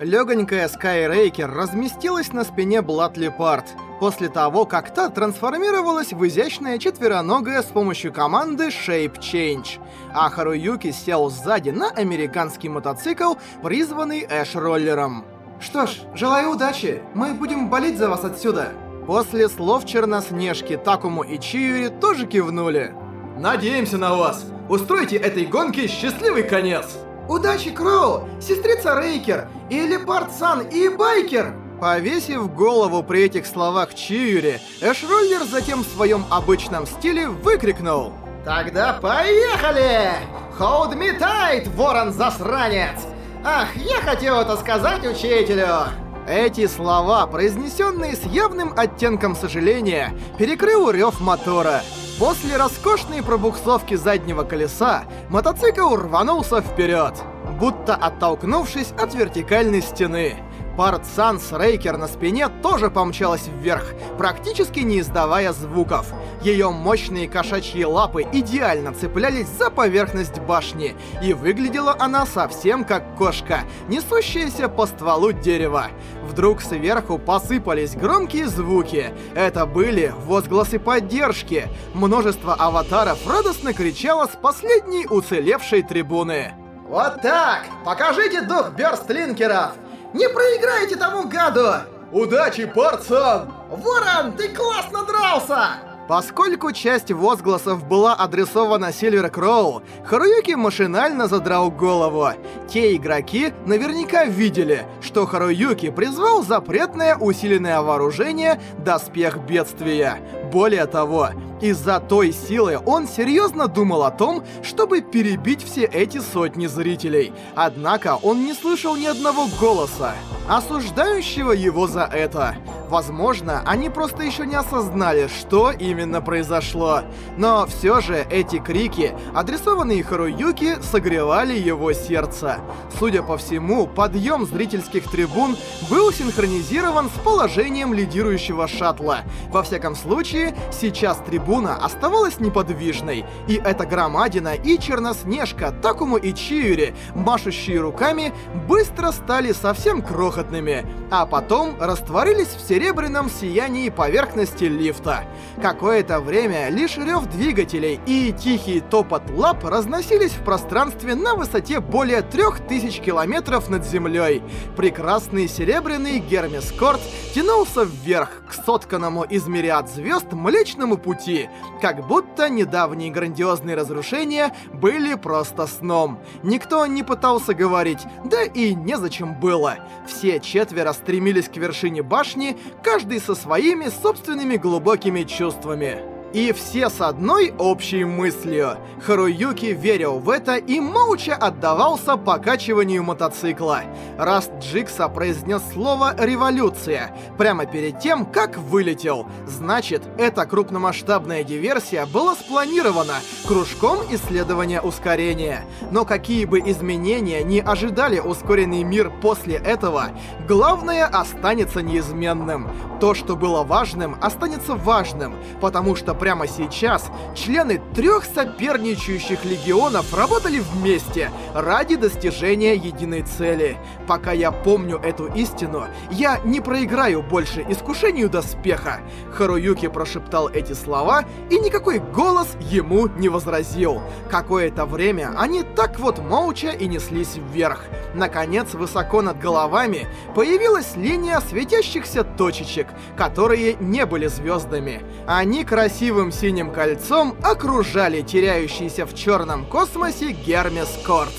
Легонькая Скайрейкер разместилась на спине Блад Лепард, после того, как та трансформировалась в изящное четвероногое с помощью команды Shape Change. А Харуюки сел сзади на американский мотоцикл, призванный Эш-роллером. «Что ж, желаю удачи, мы будем болеть за вас отсюда!» После слов Черноснежки Такому и Чиюри тоже кивнули. «Надеемся на вас! Устройте этой гонке счастливый конец!» Удачи, Кроу! Сестрица Рейкер! И Лепард-сан, и Байкер!» Повесив голову при этих словах Чиюри, Эшроллер затем в своем обычном стиле выкрикнул. «Тогда поехали! Hold me tight, ворон-засранец! Ах, я хотел это сказать учителю!» Эти слова, произнесенные с явным оттенком сожаления, перекрыл рев мотора. После роскошной пробуксовки заднего колеса, мотоцикл рванулся вперед, будто оттолкнувшись от вертикальной стены. Парт Санс Рейкер на спине тоже помчалась вверх, практически не издавая звуков. Ее мощные кошачьи лапы идеально цеплялись за поверхность башни, и выглядела она совсем как кошка, несущаяся по стволу дерева. Вдруг сверху посыпались громкие звуки. Это были возгласы поддержки. Множество аватаров радостно кричало с последней уцелевшей трибуны. «Вот так! Покажите дух бёрстлинкеров! Не проиграйте тому гаду! Удачи, Парцан! Ворон, ты классно дрался! Поскольку часть возгласов была адресована Сильвер Кроу, Харуюки машинально задрал голову. Те игроки наверняка видели, что Харуюки призвал запретное усиленное вооружение «Доспех бедствия». Более того, из-за той силы он серьезно думал о том, чтобы перебить все эти сотни зрителей. Однако он не слышал ни одного голоса, осуждающего его за это. Возможно, они просто еще не осознали, что именно произошло. Но все же эти крики, адресованные Харуюки, согревали его сердце. Судя по всему, подъем зрительских трибун был синхронизирован с положением лидирующего шаттла. Во всяком случае, сейчас трибуна оставалась неподвижной, и эта громадина и Черноснежка, Такому и Чиури, машущие руками, быстро стали совсем крохотными, а потом растворились в серебряном сиянии поверхности лифта. Какое-то время лишь рев двигателей и тихий топот лап разносились в пространстве на высоте более 3000 километров над землей. Прекрасный серебряный Гермес Корт тянулся вверх, к сотканному из мириад звезд Млечному Пути, как будто недавние грандиозные разрушения были просто сном. Никто не пытался говорить, да и незачем было. Все четверо стремились к вершине башни, каждый со своими собственными глубокими чувствами. И все с одной общей мыслью. Харуюки верил в это и молча отдавался покачиванию мотоцикла. Раз Джикса произнес слово «революция» прямо перед тем, как вылетел, значит, эта крупномасштабная диверсия была спланирована кружком исследования ускорения. Но какие бы изменения не ожидали ускоренный мир после этого, главное останется неизменным. То, что было важным, останется важным, потому что прямо сейчас члены трех соперничающих легионов работали вместе ради достижения единой цели. Пока я помню эту истину, я не проиграю больше искушению доспеха. Харуюки прошептал эти слова, и никакой голос ему не возразил. Какое-то время они так вот молча и неслись вверх. Наконец, высоко над головами появилась линия светящихся точечек, которые не были звездами. Они красивым синим кольцом окружали теряющийся в черном космосе Гермес Корт.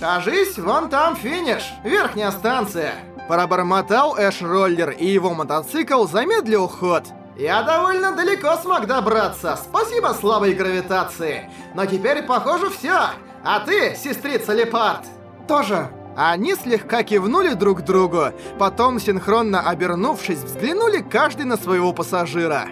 «Кажись, вон там финиш, верхняя станция!» Пробормотал Эш Роллер, и его мотоцикл замедлил ход. «Я довольно далеко смог добраться, спасибо слабой гравитации. Но теперь, похоже, все. А ты, сестрица Лепард?» «Тоже», они слегка кивнули друг другу, потом, синхронно обернувшись, взглянули каждый на своего пассажира.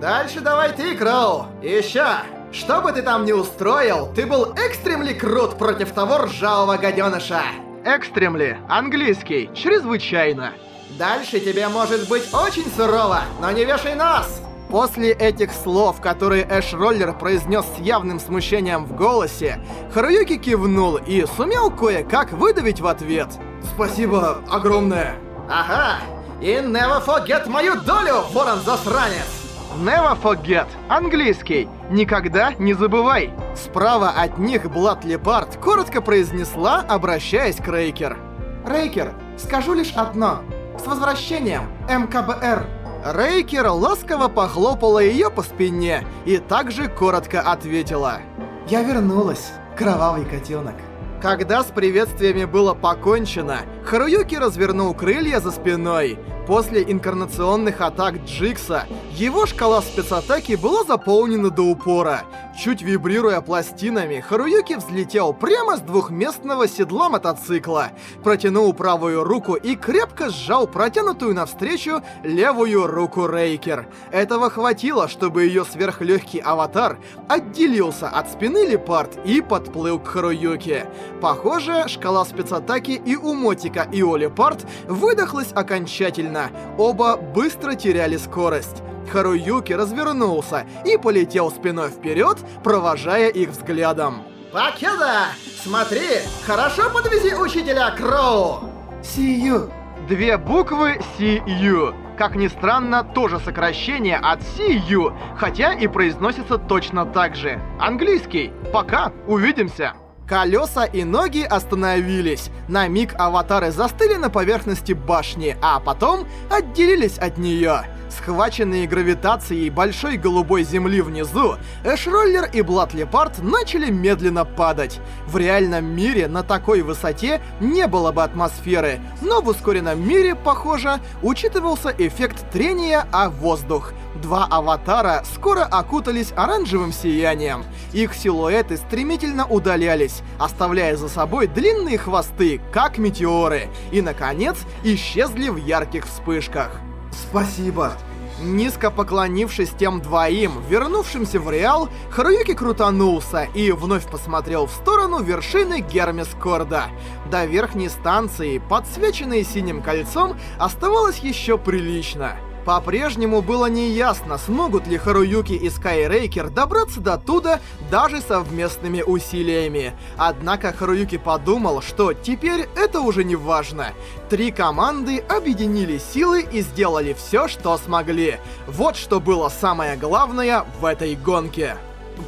«Дальше давай ты, Кроу! Еще! Что бы ты там ни устроил, ты был экстремли крут против того ржавого гаденыша!» «Экстремли, английский, чрезвычайно!» «Дальше тебе может быть очень сурово, но не вешай нос!» После этих слов, которые Эш Роллер произнес с явным смущением в голосе, Харуюки кивнул и сумел кое-как выдавить в ответ. Спасибо огромное. Ага, и never forget мою долю, ворон-засранец! Never forget. Английский. Никогда не забывай. Справа от них Блад Лепард коротко произнесла, обращаясь к Рейкер. Рейкер, скажу лишь одно. С возвращением, МКБР. Рейкер ласково похлопала ее по спине и также коротко ответила. Я вернулась, кровавый котенок. Когда с приветствиями было покончено, Харуюки развернул крылья за спиной. После инкарнационных атак Джикса, его шкала спецатаки была заполнена до упора. Чуть вибрируя пластинами, Харуюки взлетел прямо с двухместного седла мотоцикла, протянул правую руку и крепко сжал протянутую навстречу левую руку Рейкер. Этого хватило, чтобы ее сверхлегкий аватар отделился от спины Лепард и подплыл к Харуюке. Похоже, шкала спецатаки и у Мотика, и у Лепард выдохлась окончательно. Оба быстро теряли скорость. Харуюки развернулся и полетел спиной вперед, провожая их взглядом. Покеда! Смотри, хорошо подвези учителя Кроу! See Две буквы See Как ни странно, тоже сокращение от See хотя и произносится точно так же. Английский. Пока, увидимся. Колеса и ноги остановились. На миг аватары застыли на поверхности башни, а потом отделились от нее. Схваченные гравитацией большой голубой земли внизу, Эшроллер и Блад Лепард начали медленно падать. В реальном мире на такой высоте не было бы атмосферы, но в ускоренном мире, похоже, учитывался эффект трения о воздух. Два аватара скоро окутались оранжевым сиянием. Их силуэты стремительно удалялись, оставляя за собой длинные хвосты, как метеоры, и, наконец, исчезли в ярких вспышках. Спасибо. Низко поклонившись тем двоим, вернувшимся в Реал, Харуюки крутанулся и вновь посмотрел в сторону вершины Гермес-Корда. До верхней станции, подсвеченной синим кольцом, оставалось еще прилично. По-прежнему было неясно, смогут ли Харуюки и Скайрейкер добраться до туда даже совместными усилиями. Однако Харуюки подумал, что теперь это уже не важно. Три команды объединили силы и сделали все, что смогли. Вот что было самое главное в этой гонке.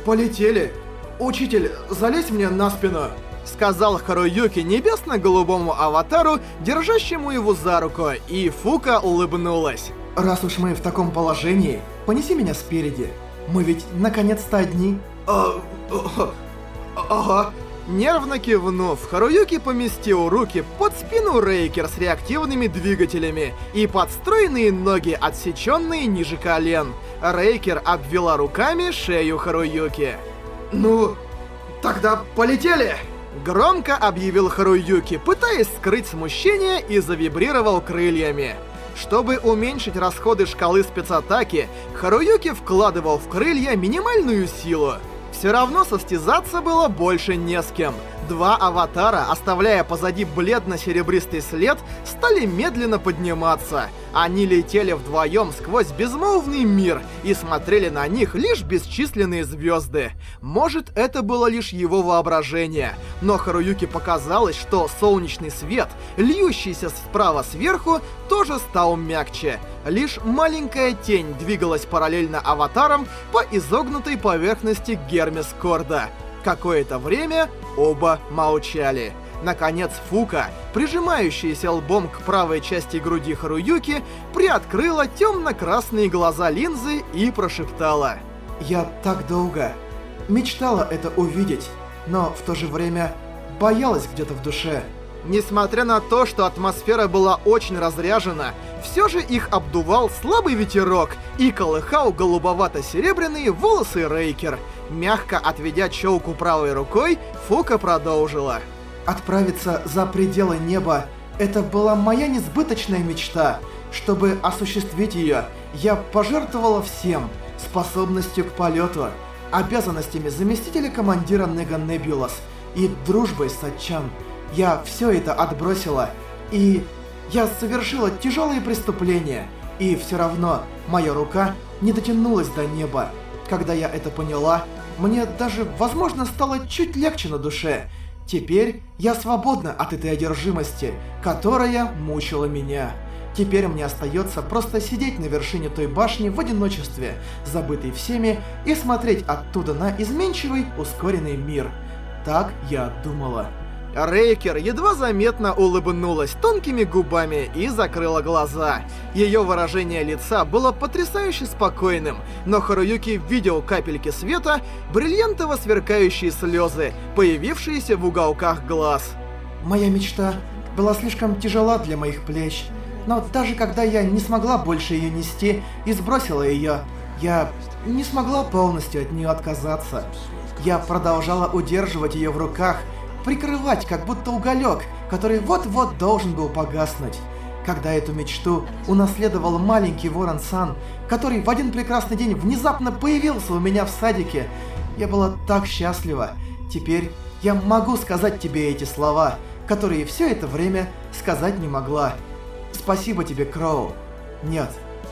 Полетели. Учитель, залезь мне на спину сказал Харуюки небесно-голубому аватару, держащему его за руку, и Фука улыбнулась. Раз уж мы в таком положении, понеси меня спереди. Мы ведь наконец-то одни. А, а, ага. Нервно кивнув, Харуюки поместил руки под спину Рейкер с реактивными двигателями и подстроенные ноги, отсеченные ниже колен. Рейкер обвела руками шею Харуюки. «Ну, тогда полетели!» Громко объявил Харуюки, пытаясь скрыть смущение и завибрировал крыльями. Чтобы уменьшить расходы шкалы спецатаки, Харуюки вкладывал в крылья минимальную силу. Все равно состязаться было больше не с кем. Два аватара, оставляя позади бледно-серебристый след, стали медленно подниматься. Они летели вдвоем сквозь безмолвный мир и смотрели на них лишь бесчисленные звезды. Может, это было лишь его воображение, но Харуюке показалось, что солнечный свет, льющийся справа сверху, тоже стал мягче. Лишь маленькая тень двигалась параллельно аватарам по изогнутой поверхности Гермес Корда. Какое-то время оба молчали. Наконец Фука, прижимающаяся лбом к правой части груди Харуюки, приоткрыла темно-красные глаза линзы и прошептала. «Я так долго мечтала это увидеть, но в то же время боялась где-то в душе». Несмотря на то, что атмосфера была очень разряжена, все же их обдувал слабый ветерок и колыхал голубовато-серебряные волосы Рейкер. Мягко отведя челку правой рукой, Фука продолжила. «Отправиться за пределы неба — это была моя несбыточная мечта. Чтобы осуществить ее, я пожертвовала всем — способностью к полету, обязанностями заместителя командира Нега Небулас и дружбой с Атчан. Я все это отбросила, и я совершила тяжелые преступления, и все равно моя рука не дотянулась до неба. Когда я это поняла, мне даже, возможно, стало чуть легче на душе. Теперь я свободна от этой одержимости, которая мучила меня. Теперь мне остается просто сидеть на вершине той башни в одиночестве, забытый всеми, и смотреть оттуда на изменчивый, ускоренный мир. Так я думала. Рейкер едва заметно улыбнулась тонкими губами и закрыла глаза. Ее выражение лица было потрясающе спокойным, но Харуюки видел капельки света, бриллиантово сверкающие слезы, появившиеся в уголках глаз. Моя мечта была слишком тяжела для моих плеч, но даже когда я не смогла больше ее нести и сбросила ее, я не смогла полностью от нее отказаться. Я продолжала удерживать ее в руках, прикрывать, как будто уголек, который вот-вот должен был погаснуть. Когда эту мечту унаследовал маленький Ворон Сан, который в один прекрасный день внезапно появился у меня в садике, я была так счастлива. Теперь я могу сказать тебе эти слова, которые все это время сказать не могла. Спасибо тебе, Кроу. Нет,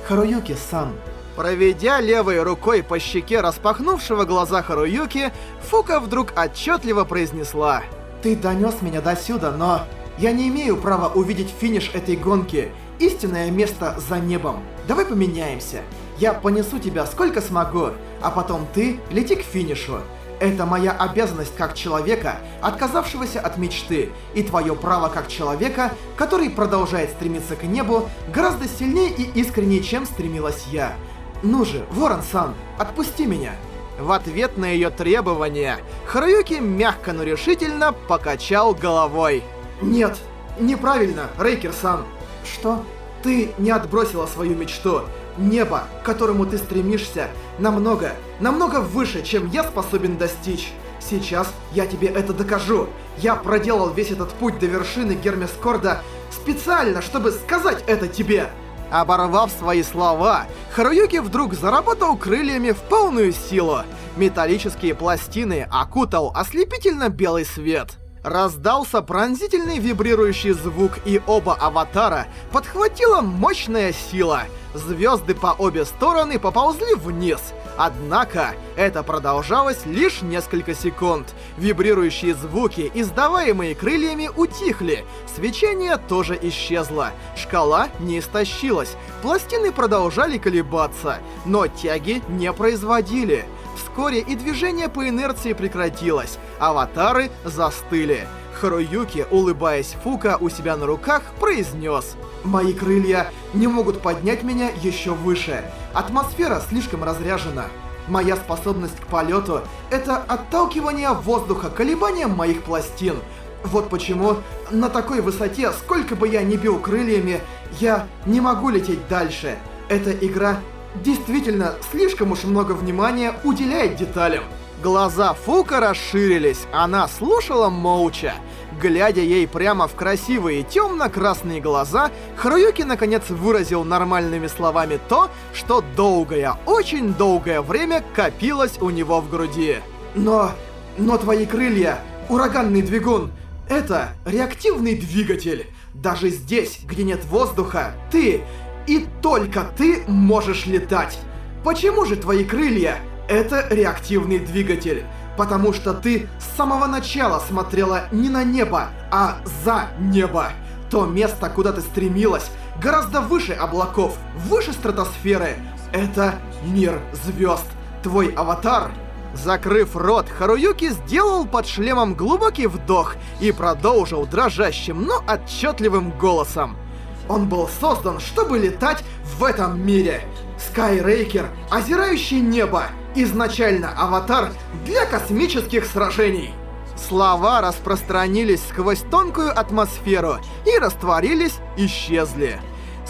Харуюки-сан. Проведя левой рукой по щеке распахнувшего глаза Харуюки, Фука вдруг отчетливо произнесла ты донес меня до сюда, но я не имею права увидеть финиш этой гонки. Истинное место за небом. Давай поменяемся. Я понесу тебя сколько смогу, а потом ты лети к финишу. Это моя обязанность как человека, отказавшегося от мечты, и твое право как человека, который продолжает стремиться к небу гораздо сильнее и искреннее, чем стремилась я. Ну же, Ворон-сан, отпусти меня. В ответ на ее требования, Харуюки мягко, но решительно покачал головой. «Нет, неправильно, Рейкер-сан. Что? Ты не отбросила свою мечту. Небо, к которому ты стремишься, намного, намного выше, чем я способен достичь. Сейчас я тебе это докажу. Я проделал весь этот путь до вершины Гермескорда специально, чтобы сказать это тебе. Оборвав свои слова, Харуюки вдруг заработал крыльями в полную силу. Металлические пластины окутал ослепительно белый свет. Раздался пронзительный вибрирующий звук, и оба аватара подхватила мощная сила. Звезды по обе стороны поползли вниз — Однако, это продолжалось лишь несколько секунд. Вибрирующие звуки, издаваемые крыльями, утихли. Свечение тоже исчезло. Шкала не истощилась. Пластины продолжали колебаться, но тяги не производили. Вскоре и движение по инерции прекратилось. Аватары застыли. Харуюки, улыбаясь Фука у себя на руках, произнес «Мои крылья не могут поднять меня еще выше. Атмосфера слишком разряжена. Моя способность к полету — это отталкивание воздуха колебанием моих пластин. Вот почему на такой высоте, сколько бы я ни бил крыльями, я не могу лететь дальше. Эта игра действительно слишком уж много внимания уделяет деталям. Глаза Фука расширились, она слушала молча. Глядя ей прямо в красивые темно-красные глаза, Харуюки наконец выразил нормальными словами то, что долгое, очень долгое время копилось у него в груди. Но... но твои крылья, ураганный двигун, это реактивный двигатель. Даже здесь, где нет воздуха, ты и только ты можешь летать. Почему же твои крылья это реактивный двигатель, потому что ты с самого начала смотрела не на небо, а за небо. То место, куда ты стремилась, гораздо выше облаков, выше стратосферы. Это мир звезд. Твой аватар Закрыв рот, Харуюки сделал под шлемом глубокий вдох и продолжил дрожащим, но отчетливым голосом. Он был создан, чтобы летать в этом мире. Скайрейкер, озирающий небо, изначально аватар для космических сражений. Слова распространились сквозь тонкую атмосферу и растворились, исчезли.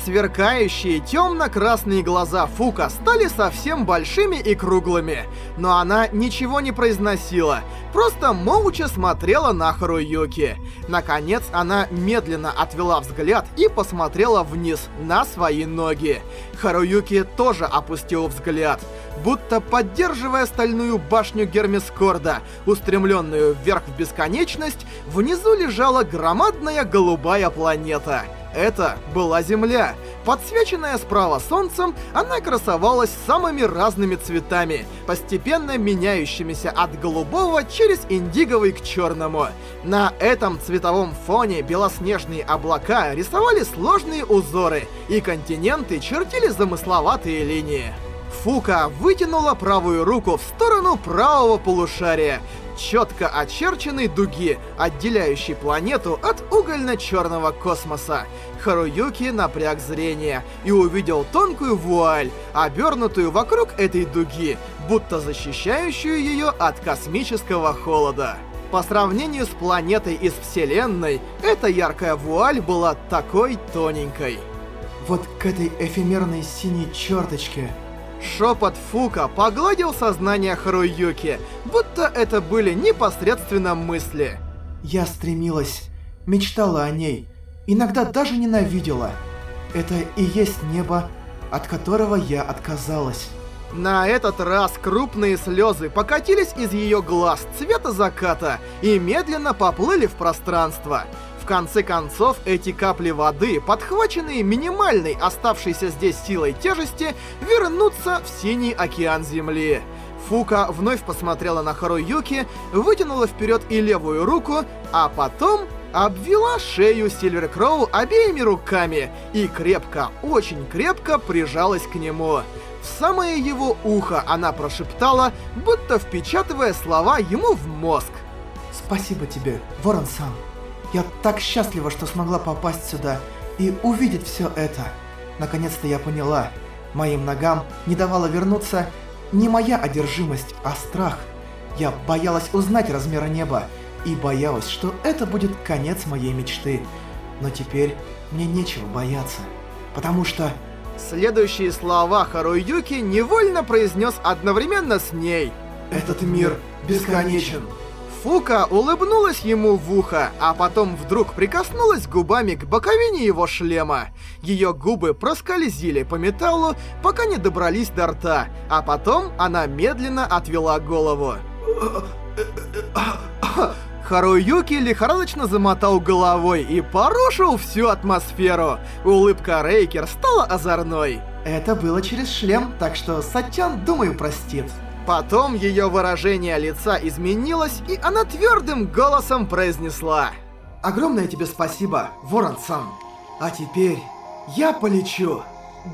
Сверкающие темно-красные глаза Фука стали совсем большими и круглыми, но она ничего не произносила, просто молча смотрела на Харуюки. Наконец она медленно отвела взгляд и посмотрела вниз на свои ноги. Харуюки тоже опустил взгляд, будто поддерживая стальную башню Гермескорда, устремленную вверх в бесконечность, внизу лежала громадная голубая планета — это была Земля. Подсвеченная справа солнцем, она красовалась самыми разными цветами, постепенно меняющимися от голубого через индиговый к черному. На этом цветовом фоне белоснежные облака рисовали сложные узоры, и континенты чертили замысловатые линии. Фука вытянула правую руку в сторону правого полушария, четко очерченной дуги, отделяющей планету от угольно-черного космоса. Харуюки напряг зрение и увидел тонкую вуаль, обернутую вокруг этой дуги, будто защищающую ее от космического холода. По сравнению с планетой из Вселенной, эта яркая вуаль была такой тоненькой. Вот к этой эфемерной синей черточке Шепот Фука погладил сознание Харуюки, будто это были непосредственно мысли. Я стремилась, мечтала о ней, иногда даже ненавидела. Это и есть небо, от которого я отказалась. На этот раз крупные слезы покатились из ее глаз цвета заката и медленно поплыли в пространство. Конце концов, эти капли воды, подхваченные минимальной оставшейся здесь силой тяжести, вернутся в синий океан Земли. Фука вновь посмотрела на Харуюки, вытянула вперед и левую руку, а потом обвела шею Сильвер Кроу обеими руками и крепко, очень крепко прижалась к нему. В самое его ухо она прошептала, будто впечатывая слова ему в мозг. «Спасибо тебе, Ворон-сан». Я так счастлива, что смогла попасть сюда и увидеть все это. Наконец-то я поняла, моим ногам не давала вернуться не моя одержимость, а страх. Я боялась узнать размера неба и боялась, что это будет конец моей мечты. Но теперь мне нечего бояться, потому что... Следующие слова Харуюки невольно произнес одновременно с ней. «Этот мир бесконечен». Фука улыбнулась ему в ухо, а потом вдруг прикоснулась губами к боковине его шлема. Ее губы проскользили по металлу, пока не добрались до рта, а потом она медленно отвела голову. Харуюки лихорадочно замотал головой и порушил всю атмосферу. Улыбка Рейкер стала озорной. Это было через шлем, так что Сатян, думаю, простит. Потом ее выражение лица изменилось, и она твердым голосом произнесла. «Огромное тебе спасибо, Ворон-сан. А теперь я полечу».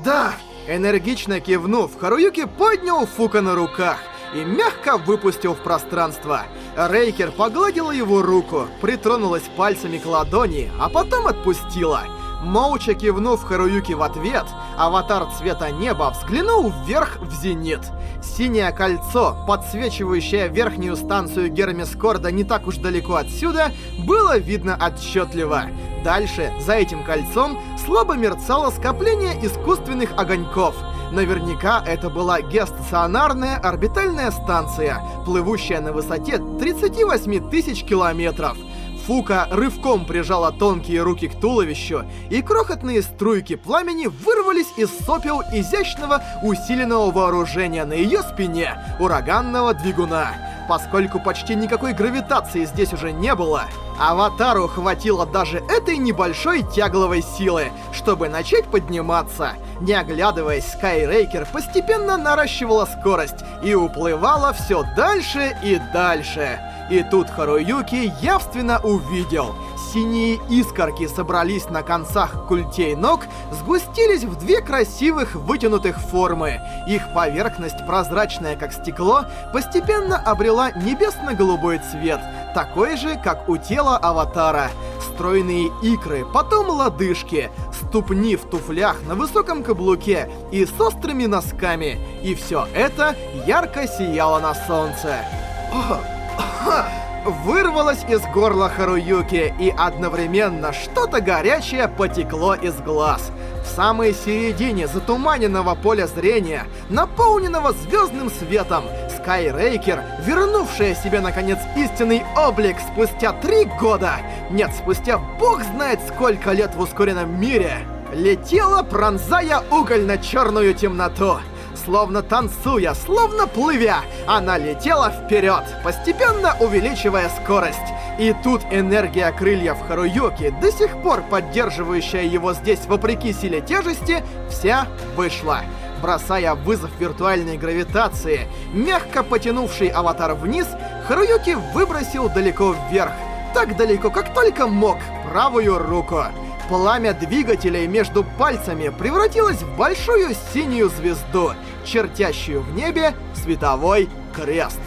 «Да!» Энергично кивнув, Харуюки поднял Фука на руках и мягко выпустил в пространство. Рейкер погладила его руку, притронулась пальцами к ладони, а потом отпустила. Молча кивнув Харуюки в ответ, аватар цвета неба взглянул вверх в зенит. Синее кольцо, подсвечивающее верхнюю станцию Гермескорда не так уж далеко отсюда, было видно отчетливо. Дальше, за этим кольцом, слабо мерцало скопление искусственных огоньков. Наверняка это была геостационарная орбитальная станция, плывущая на высоте 38 тысяч километров. Фука рывком прижала тонкие руки к туловищу, и крохотные струйки пламени вырвались из сопел изящного усиленного вооружения на ее спине, ураганного двигуна. Поскольку почти никакой гравитации здесь уже не было, Аватару хватило даже этой небольшой тягловой силы, чтобы начать подниматься. Не оглядываясь, Скайрейкер постепенно наращивала скорость и уплывала все дальше и дальше. И тут Харуюки явственно увидел. Синие искорки собрались на концах культей ног, сгустились в две красивых вытянутых формы. Их поверхность, прозрачная как стекло, постепенно обрела небесно-голубой цвет, такой же, как у тела аватара. Стройные икры, потом лодыжки, ступни в туфлях на высоком каблуке и с острыми носками. И все это ярко сияло на солнце. Вырвалось из горла Харуюки, и одновременно что-то горячее потекло из глаз. В самой середине затуманенного поля зрения, наполненного звездным светом, Скайрейкер, вернувшая себе наконец истинный облик спустя три года, нет, спустя бог знает сколько лет в ускоренном мире, летела, пронзая угольно-черную темноту. Словно танцуя, словно плывя, она летела вперед, постепенно увеличивая скорость. И тут энергия крыльев Харуюки, до сих пор поддерживающая его здесь вопреки силе тяжести, вся вышла. Бросая вызов виртуальной гравитации, мягко потянувший аватар вниз, Харуюки выбросил далеко вверх. Так далеко, как только мог, правую руку. Пламя двигателей между пальцами превратилось в большую синюю звезду, чертящую в небе световой крест.